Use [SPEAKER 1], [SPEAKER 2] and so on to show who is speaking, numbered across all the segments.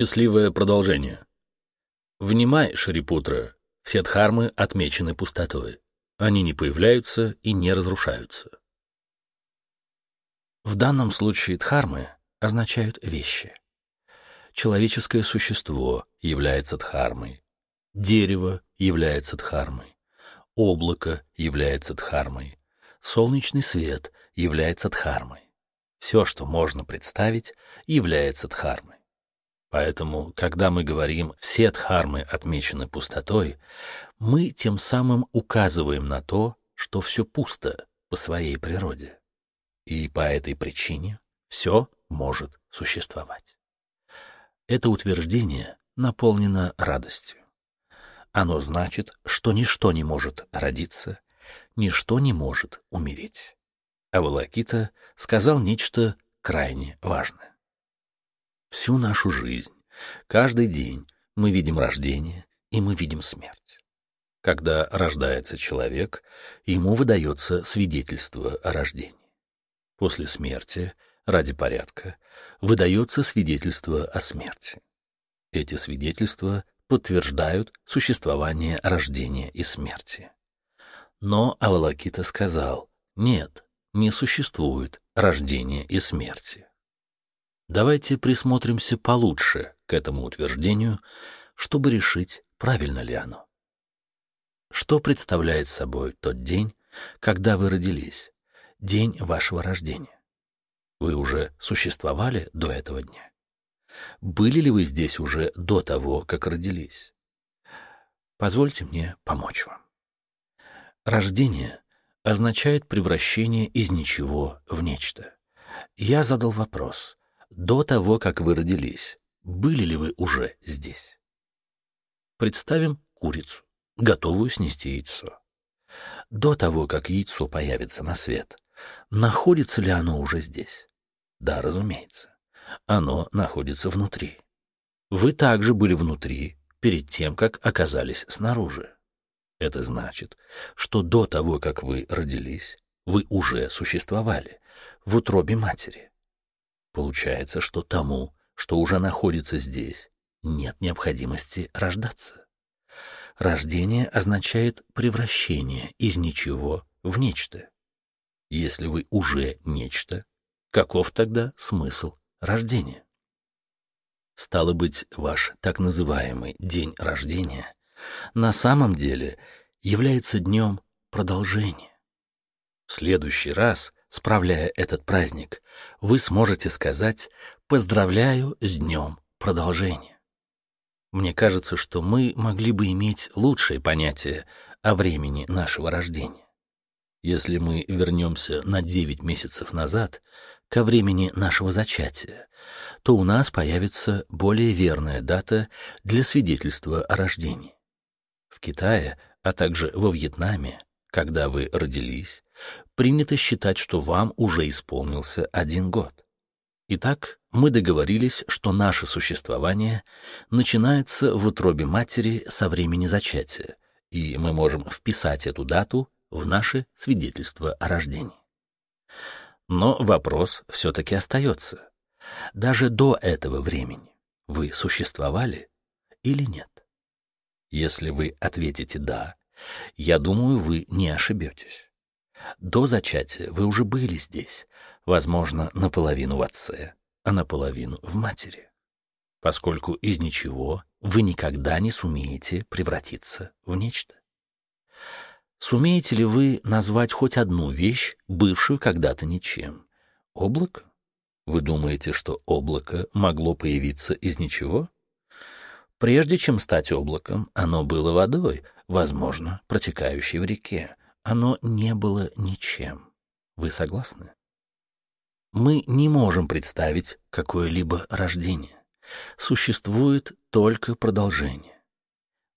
[SPEAKER 1] Счастливое продолжение. Внимай, Шарипутра, все дхармы отмечены пустотой. Они не появляются и не разрушаются. В данном случае дхармы означают вещи. Человеческое существо является дхармой. Дерево является дхармой. Облако является дхармой. Солнечный свет является дхармой. Все, что можно представить, является дхармой. Поэтому, когда мы говорим «все дхармы отмечены пустотой», мы тем самым указываем на то, что все пусто по своей природе. И по этой причине все может существовать. Это утверждение наполнено радостью. Оно значит, что ничто не может родиться, ничто не может умереть. Авалакита сказал нечто крайне важное. Всю нашу жизнь, каждый день мы видим рождение и мы видим смерть. Когда рождается человек, ему выдается свидетельство о рождении. После смерти, ради порядка, выдается свидетельство о смерти. Эти свидетельства подтверждают существование рождения и смерти. Но Авалакита сказал, нет, не существует рождения и смерти. Давайте присмотримся получше к этому утверждению, чтобы решить, правильно ли оно. Что представляет собой тот день, когда вы родились, день вашего рождения? Вы уже существовали до этого дня? Были ли вы здесь уже до того, как родились? Позвольте мне помочь вам. Рождение означает превращение из ничего в нечто. Я задал вопрос, до того, как вы родились, были ли вы уже здесь? Представим курицу, готовую снести яйцо. До того, как яйцо появится на свет, находится ли оно уже здесь? Да, разумеется. Оно находится внутри. Вы также были внутри перед тем, как оказались снаружи. Это значит, что до того, как вы родились, вы уже существовали в утробе матери. Получается, что тому, что уже находится здесь, нет необходимости рождаться. Рождение означает превращение из ничего в нечто. Если вы уже нечто, каков тогда смысл рождения? Стало быть, ваш так называемый день рождения на самом деле является днем продолжения. В следующий раз справляя этот праздник, вы сможете сказать «Поздравляю с днем продолжения». Мне кажется, что мы могли бы иметь лучшее понятие о времени нашего рождения. Если мы вернемся на 9 месяцев назад, ко времени нашего зачатия, то у нас появится более верная дата для свидетельства о рождении. В Китае, а также во Вьетнаме, когда вы родились, принято считать, что вам уже исполнился один год. Итак, мы договорились, что наше существование начинается в утробе матери со времени зачатия, и мы можем вписать эту дату в наше свидетельство о рождении. Но вопрос все-таки остается. Даже до этого времени вы существовали или нет? Если вы ответите «да», я думаю, вы не ошибетесь. До зачатия вы уже были здесь, возможно, наполовину в отце, а наполовину в матери, поскольку из ничего вы никогда не сумеете превратиться в нечто. Сумеете ли вы назвать хоть одну вещь, бывшую когда-то ничем? Облако? Вы думаете, что облако могло появиться из ничего? Прежде чем стать облаком, оно было водой, возможно, протекающей в реке оно не было ничем. Вы согласны? Мы не можем представить какое-либо рождение. Существует только продолжение.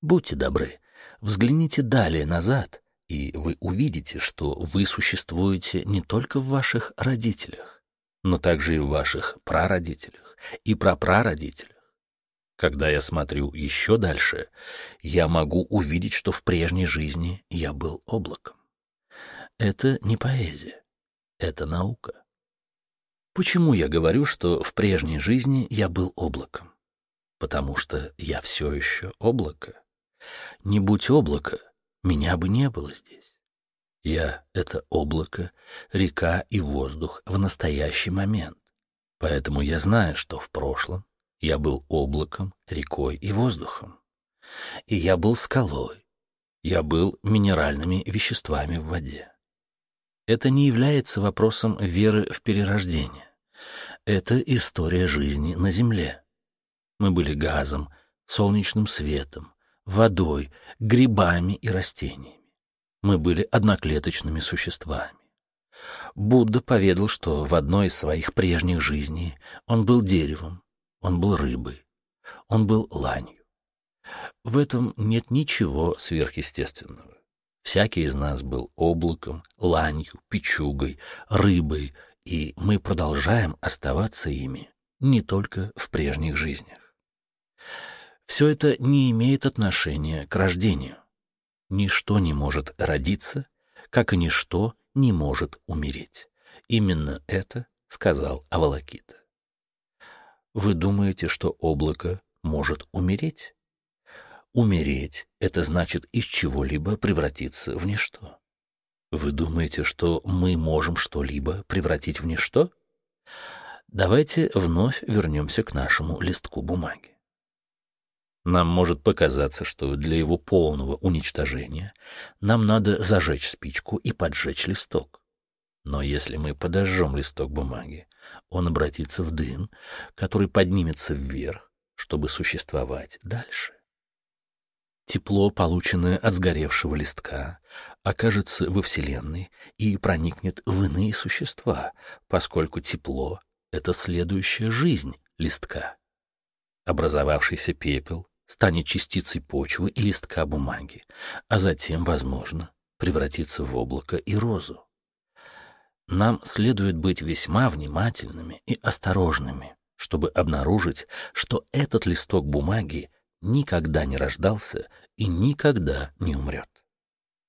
[SPEAKER 1] Будьте добры, взгляните далее назад, и вы увидите, что вы существуете не только в ваших родителях, но также и в ваших прародителях и прапрародителях. Когда я смотрю еще дальше, я могу увидеть, что в прежней жизни я был облаком. Это не поэзия, это наука. Почему я говорю, что в прежней жизни я был облаком? потому что я все еще облако. Не будь облака, меня бы не было здесь. Я — это облако, река и воздух в настоящий момент. Поэтому я знаю, что в прошлом я был облаком, рекой и воздухом. И я был скалой. Я был минеральными веществами в воде. Это не является вопросом веры в перерождение. Это история жизни на Земле. Мы были газом, солнечным светом, водой, грибами и растениями. Мы были одноклеточными существами. Будда поведал, что в одной из своих прежних жизней он был деревом, он был рыбой, он был ланью. В этом нет ничего сверхъестественного. Всякий из нас был облаком, ланью, печугой, рыбой, и мы продолжаем оставаться ими не только в прежних жизнях. Все это не имеет отношения к рождению. Ничто не может родиться, как и ничто не может умереть. Именно это сказал Авалакита. Вы думаете, что облако может умереть? Умереть — это значит из чего-либо превратиться в ничто. Вы думаете, что мы можем что-либо превратить в ничто? Давайте вновь вернемся к нашему листку бумаги. Нам может показаться, что для его полного уничтожения нам надо зажечь спичку и поджечь листок. Но если мы подожжем листок бумаги, он обратится в дым, который поднимется вверх, чтобы существовать дальше. Тепло, полученное от сгоревшего листка, окажется во Вселенной и проникнет в иные существа, поскольку тепло — это следующая жизнь листка. Образовавшийся пепел станет частицей почвы и листка бумаги, а затем, возможно, превратится в облако и розу. Нам следует быть весьма внимательными и осторожными, чтобы обнаружить, что этот листок бумаги никогда не рождался и никогда не умрет.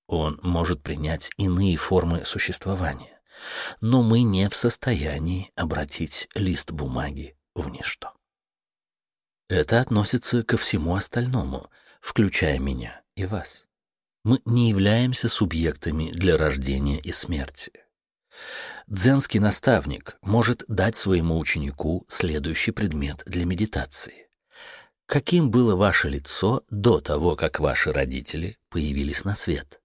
[SPEAKER 1] Он может принять иные формы существования, но мы не в состоянии обратить лист бумаги в ничто. Это относится ко всему остальному, включая меня и вас. Мы не являемся субъектами для рождения и смерти. Дзенский наставник может дать своему ученику следующий предмет для медитации. Каким было ваше лицо до того, как ваши родители появились на свет?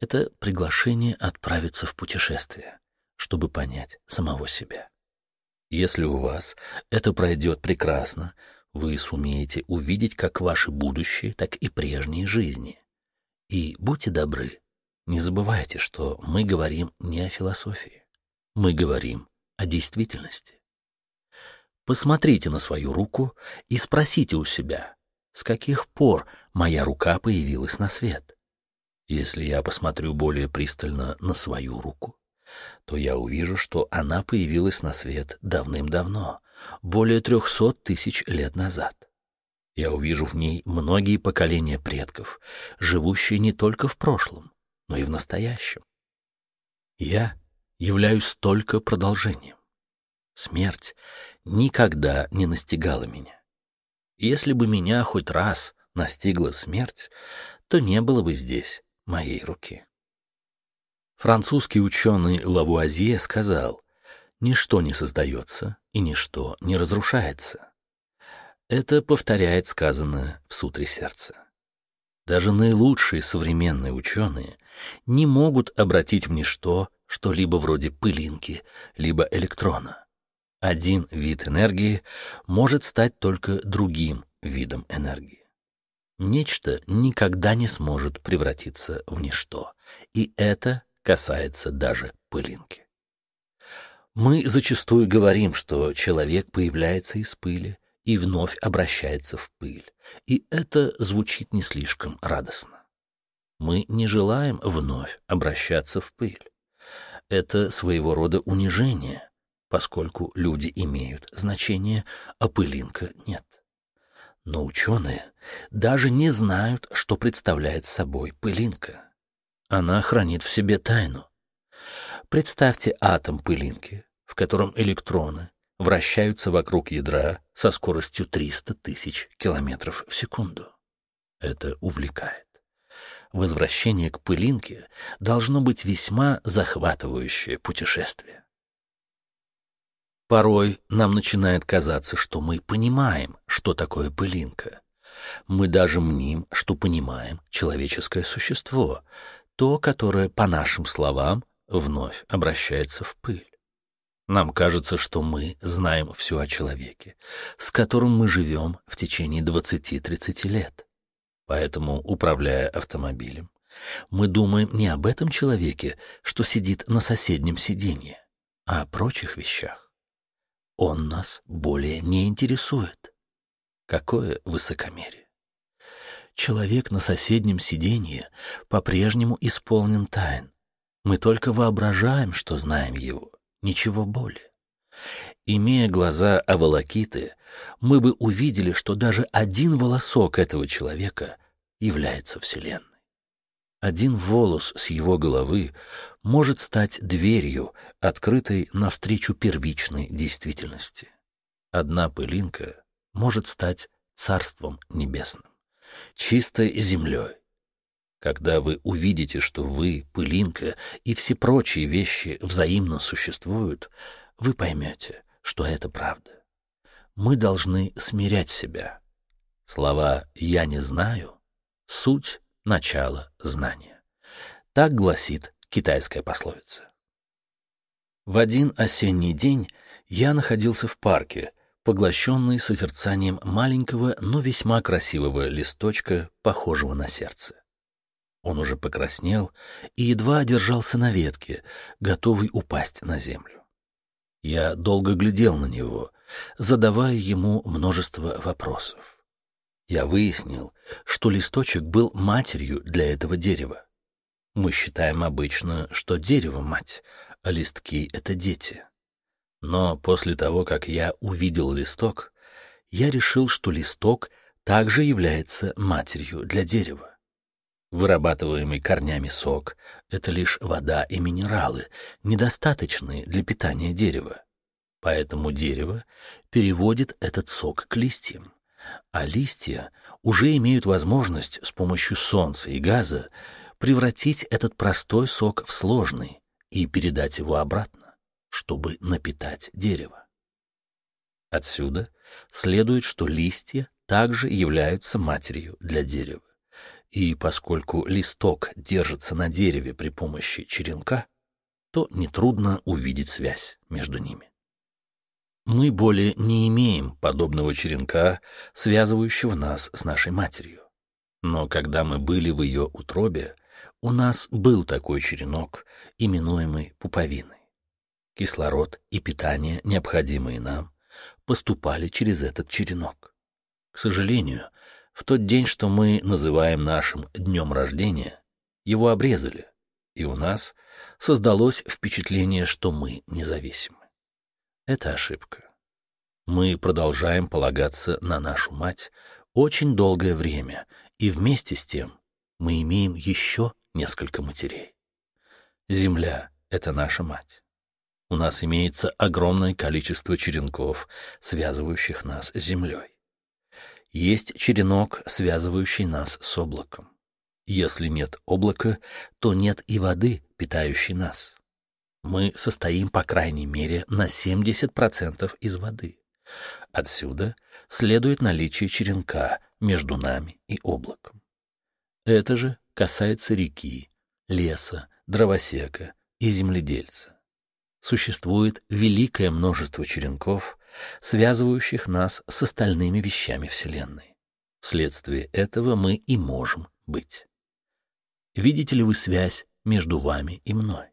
[SPEAKER 1] Это приглашение отправиться в путешествие, чтобы понять самого себя. Если у вас это пройдет прекрасно, вы сумеете увидеть как ваши будущие, так и прежние жизни. И будьте добры, не забывайте, что мы говорим не о философии. Мы говорим о действительности. Посмотрите на свою руку и спросите у себя, с каких пор моя рука появилась на свет. Если я посмотрю более пристально на свою руку, то я увижу, что она появилась на свет давным-давно, более трехсот тысяч лет назад. Я увижу в ней многие поколения предков, живущие не только в прошлом, но и в настоящем. Я являюсь только продолжением. Смерть никогда не настигала меня. Если бы меня хоть раз настигла смерть, то не было бы здесь моей руки. Французский ученый Лавуазье сказал, «Ничто не создается и ничто не разрушается». Это повторяет сказанное в сутре сердца. Даже наилучшие современные ученые не могут обратить в ничто что-либо вроде пылинки, либо электрона. Один вид энергии может стать только другим видом энергии. Нечто никогда не сможет превратиться в ничто, и это касается даже пылинки. Мы зачастую говорим, что человек появляется из пыли и вновь обращается в пыль, и это звучит не слишком радостно. Мы не желаем вновь обращаться в пыль. Это своего рода унижение, поскольку люди имеют значение, а пылинка нет. Но ученые даже не знают, что представляет собой пылинка. Она хранит в себе тайну. Представьте атом пылинки, в котором электроны, вращаются вокруг ядра со скоростью 300 тысяч километров в секунду. Это увлекает. Возвращение к пылинке должно быть весьма захватывающее путешествие. Порой нам начинает казаться, что мы понимаем, что такое пылинка. Мы даже мним, что понимаем человеческое существо, то, которое, по нашим словам, вновь обращается в пыль. Нам кажется, что мы знаем все о человеке, с которым мы живем в течение 20-30 лет. Поэтому, управляя автомобилем, мы думаем не об этом человеке, что сидит на соседнем сиденье, а о прочих вещах. Он нас более не интересует. Какое высокомерие! Человек на соседнем сиденье по-прежнему исполнен тайн. Мы только воображаем, что знаем его, ничего более. Имея глаза Авалакиты, мы бы увидели, что даже один волосок этого человека является Вселенной. Один волос с его головы может стать дверью, открытой навстречу первичной действительности. Одна пылинка может стать Царством Небесным, чистой землей. Когда вы увидите, что вы, пылинка и все прочие вещи взаимно существуют, вы поймете, что это правда. Мы должны смирять себя. Слова «я не знаю» — суть начала знания. Так гласит китайская пословица. В один осенний день я находился в парке, поглощенный созерцанием маленького, но весьма красивого листочка, похожего на сердце. Он уже покраснел и едва держался на ветке, готовый упасть на землю. Я долго глядел на него, задавая ему множество вопросов я выяснил, что листочек был матерью для этого дерева. Мы считаем обычно, что дерево — мать, а листки — это дети. Но после того, как я увидел листок, я решил, что листок также является матерью для дерева. Вырабатываемый корнями сок — это лишь вода и минералы, недостаточные для питания дерева. Поэтому дерево переводит этот сок к листьям а листья уже имеют возможность с помощью солнца и газа превратить этот простой сок в сложный и передать его обратно, чтобы напитать дерево. Отсюда следует, что листья также являются матерью для дерева. И поскольку листок держится на дереве при помощи черенка, то нетрудно увидеть связь между ними. Мы более не имеем подобного черенка, связывающего нас с нашей матерью. Но когда мы были в ее утробе, у нас был такой черенок, именуемый пуповиной. Кислород и питание, необходимые нам, поступали через этот черенок. К сожалению, в тот день, что мы называем нашим днем рождения, его обрезали, и у нас создалось впечатление, что мы независимы. Это ошибка. Мы продолжаем полагаться на нашу мать очень долгое время, и вместе с тем мы имеем еще несколько матерей. Земля — это наша мать. У нас имеется огромное количество черенков, связывающих нас с землей. Есть черенок, связывающий нас с облаком. Если нет облака, то нет и воды, питающей нас мы состоим, по крайней мере, на 70% из воды. Отсюда следует наличие черенка между нами и облаком. Это же касается реки, леса, дровосека и земледельца. Существует великое множество черенков, связывающих нас с остальными вещами Вселенной. Вследствие этого мы и можем быть. Видите ли вы связь между вами и мной?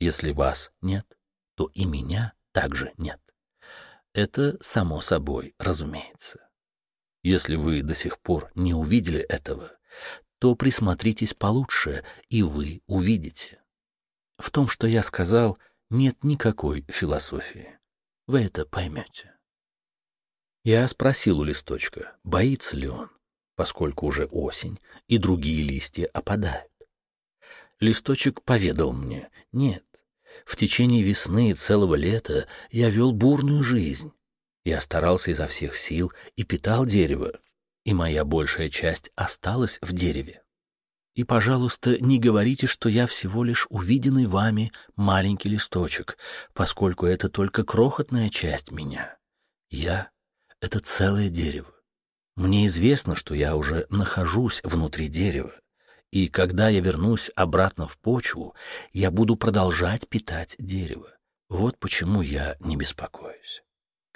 [SPEAKER 1] Если вас нет, то и меня также нет. Это само собой разумеется. Если вы до сих пор не увидели этого, то присмотритесь получше, и вы увидите. В том, что я сказал, нет никакой философии. Вы это поймете. Я спросил у листочка, боится ли он, поскольку уже осень, и другие листья опадают. Листочек поведал мне, нет, В течение весны и целого лета я вел бурную жизнь. Я старался изо всех сил и питал дерево, и моя большая часть осталась в дереве. И, пожалуйста, не говорите, что я всего лишь увиденный вами маленький листочек, поскольку это только крохотная часть меня. Я — это целое дерево. Мне известно, что я уже нахожусь внутри дерева, и когда я вернусь обратно в почву, я буду продолжать питать дерево. Вот почему я не беспокоюсь.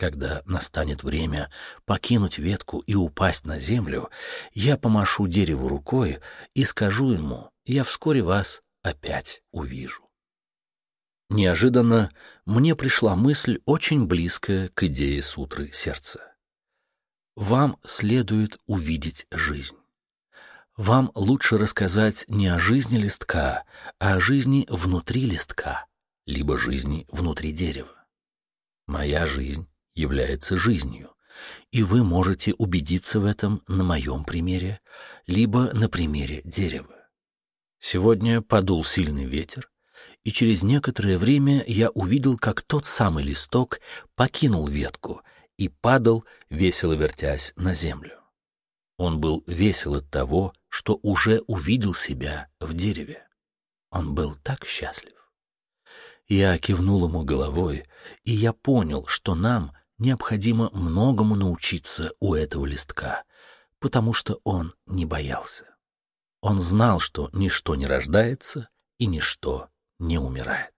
[SPEAKER 1] Когда настанет время покинуть ветку и упасть на землю, я помашу дереву рукой и скажу ему, я вскоре вас опять увижу. Неожиданно мне пришла мысль, очень близкая к идее сутры сердца. Вам следует увидеть жизнь. Вам лучше рассказать не о жизни листка, а о жизни внутри листка, либо жизни внутри дерева. Моя жизнь является жизнью, и вы можете убедиться в этом на моем примере, либо на примере дерева. Сегодня подул сильный ветер, и через некоторое время я увидел, как тот самый листок покинул ветку и падал, весело вертясь на землю. Он был весел от того, что уже увидел себя в дереве. Он был так счастлив. Я кивнул ему головой, и я понял, что нам необходимо многому научиться у этого листка, потому что он не боялся. Он знал, что ничто не рождается и ничто не умирает.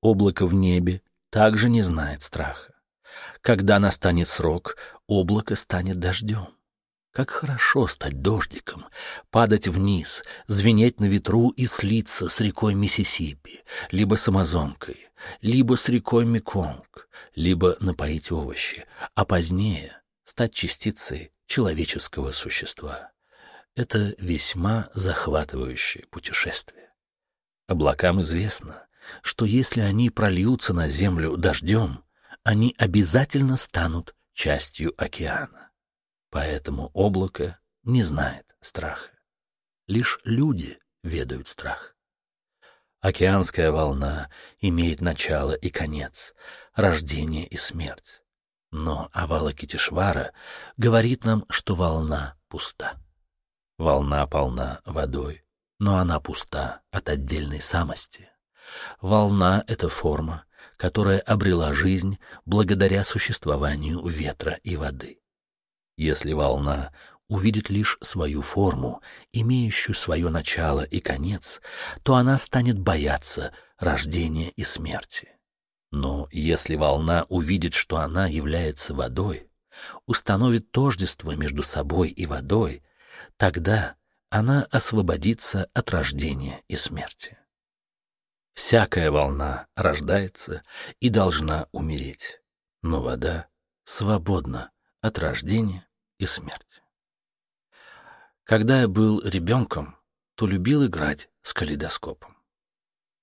[SPEAKER 1] Облако в небе также не знает страха. Когда настанет срок, облако станет дождем. Как хорошо стать дождиком, падать вниз, звенеть на ветру и слиться с рекой Миссисипи, либо с Амазонкой, либо с рекой Меконг, либо напоить овощи, а позднее стать частицей человеческого существа. Это весьма захватывающее путешествие. Облакам известно, что если они прольются на землю дождем, они обязательно станут частью океана. Поэтому облако не знает страха. Лишь люди ведают страх. Океанская волна имеет начало и конец, рождение и смерть. Но Авалокитишвара говорит нам, что волна пуста. Волна полна водой, но она пуста от отдельной самости. Волна — это форма, которая обрела жизнь благодаря существованию ветра и воды. Если волна увидит лишь свою форму, имеющую свое начало и конец, то она станет бояться рождения и смерти. Но если волна увидит, что она является водой, установит тождество между собой и водой, тогда она освободится от рождения и смерти. Всякая волна рождается и должна умереть, но вода свободна от рождения и смерти. Когда я был ребенком, то любил играть с калейдоскопом.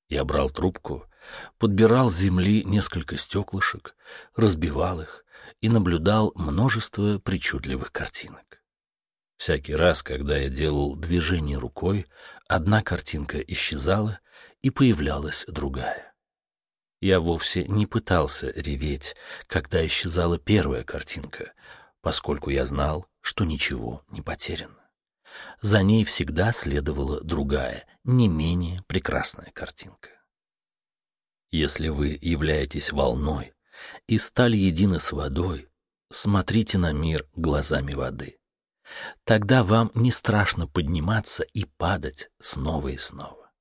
[SPEAKER 1] Я брал трубку, подбирал с земли несколько стеклышек, разбивал их и наблюдал множество причудливых картинок. Всякий раз, когда я делал движение рукой, одна картинка исчезала, и появлялась другая. Я вовсе не пытался реветь, когда исчезала первая картинка, поскольку я знал, что ничего не потеряно. За ней всегда следовала другая, не менее прекрасная картинка. Если вы являетесь волной и стали едины с водой, смотрите на мир глазами воды. Тогда вам не страшно подниматься и падать снова и снова.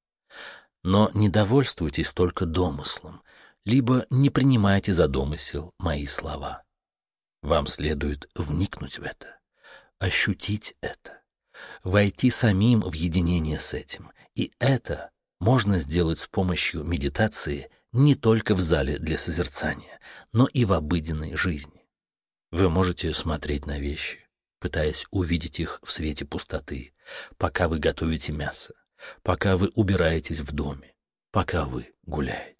[SPEAKER 1] Но не довольствуйтесь только домыслом, либо не принимайте за домысел мои слова. Вам следует вникнуть в это, ощутить это, войти самим в единение с этим. И это можно сделать с помощью медитации не только в зале для созерцания, но и в обыденной жизни. Вы можете смотреть на вещи, пытаясь увидеть их в свете пустоты, пока вы готовите мясо, пока вы убираетесь в доме, пока вы гуляете.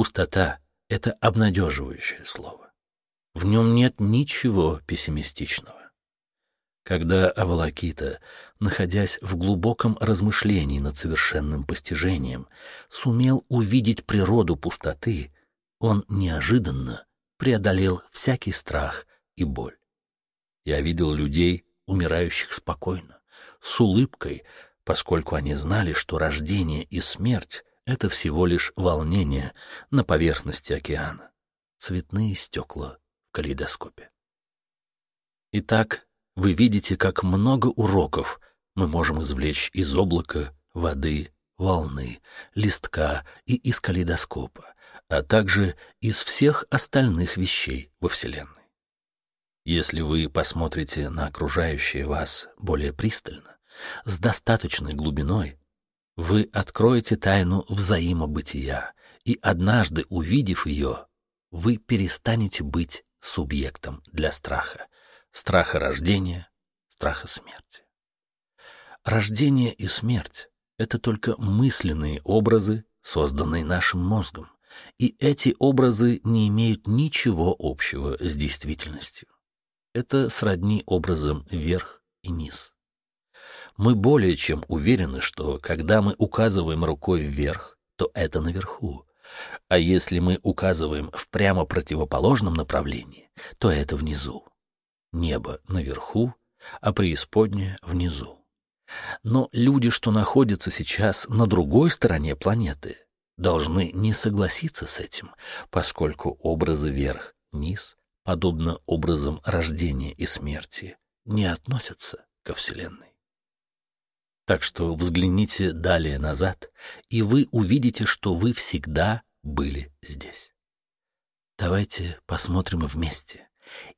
[SPEAKER 1] Пустота — это обнадеживающее слово. В нем нет ничего пессимистичного. Когда Авалакита, находясь в глубоком размышлении над совершенным постижением, сумел увидеть природу пустоты, он неожиданно преодолел всякий страх и боль. Я видел людей, умирающих спокойно, с улыбкой, поскольку они знали, что рождение и смерть — это всего лишь волнение на поверхности океана, цветные стекла в калейдоскопе. Итак, вы видите, как много уроков мы можем извлечь из облака, воды, волны, листка и из калейдоскопа, а также из всех остальных вещей во Вселенной. Если вы посмотрите на окружающее вас более пристально, с достаточной глубиной, вы откроете тайну взаимобытия, и однажды, увидев ее, вы перестанете быть субъектом для страха, страха рождения, страха смерти. Рождение и смерть — это только мысленные образы, созданные нашим мозгом, и эти образы не имеют ничего общего с действительностью. Это сродни образом верх и низ. Мы более чем уверены, что когда мы указываем рукой вверх, то это наверху, а если мы указываем в прямо противоположном направлении, то это внизу. Небо наверху, а преисподняя внизу. Но люди, что находятся сейчас на другой стороне планеты, должны не согласиться с этим, поскольку образы вверх-низ, подобно образам рождения и смерти, не относятся ко Вселенной. Так что взгляните далее назад, и вы увидите, что вы всегда были здесь. Давайте посмотрим вместе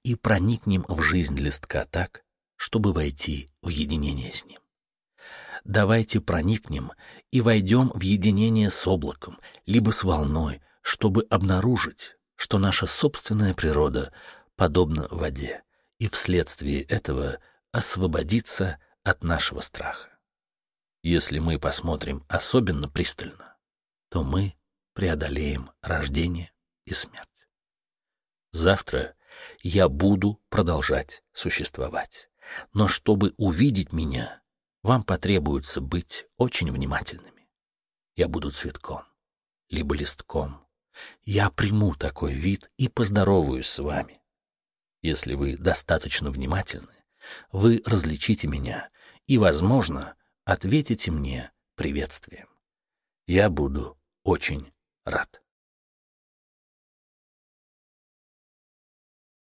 [SPEAKER 1] и проникнем в жизнь листка так, чтобы войти в единение с ним. Давайте проникнем и войдем в единение с облаком, либо с волной, чтобы обнаружить, что наша собственная природа подобна воде, и вследствие этого освободиться от нашего страха. Если мы посмотрим особенно пристально, то мы преодолеем рождение и смерть. Завтра я буду продолжать существовать. Но чтобы увидеть меня, вам потребуется быть очень внимательными. Я буду цветком, либо листком. Я приму такой вид и поздороваюсь с вами. Если вы достаточно внимательны, вы различите меня и, возможно, ответите мне приветствием. Я буду очень рад.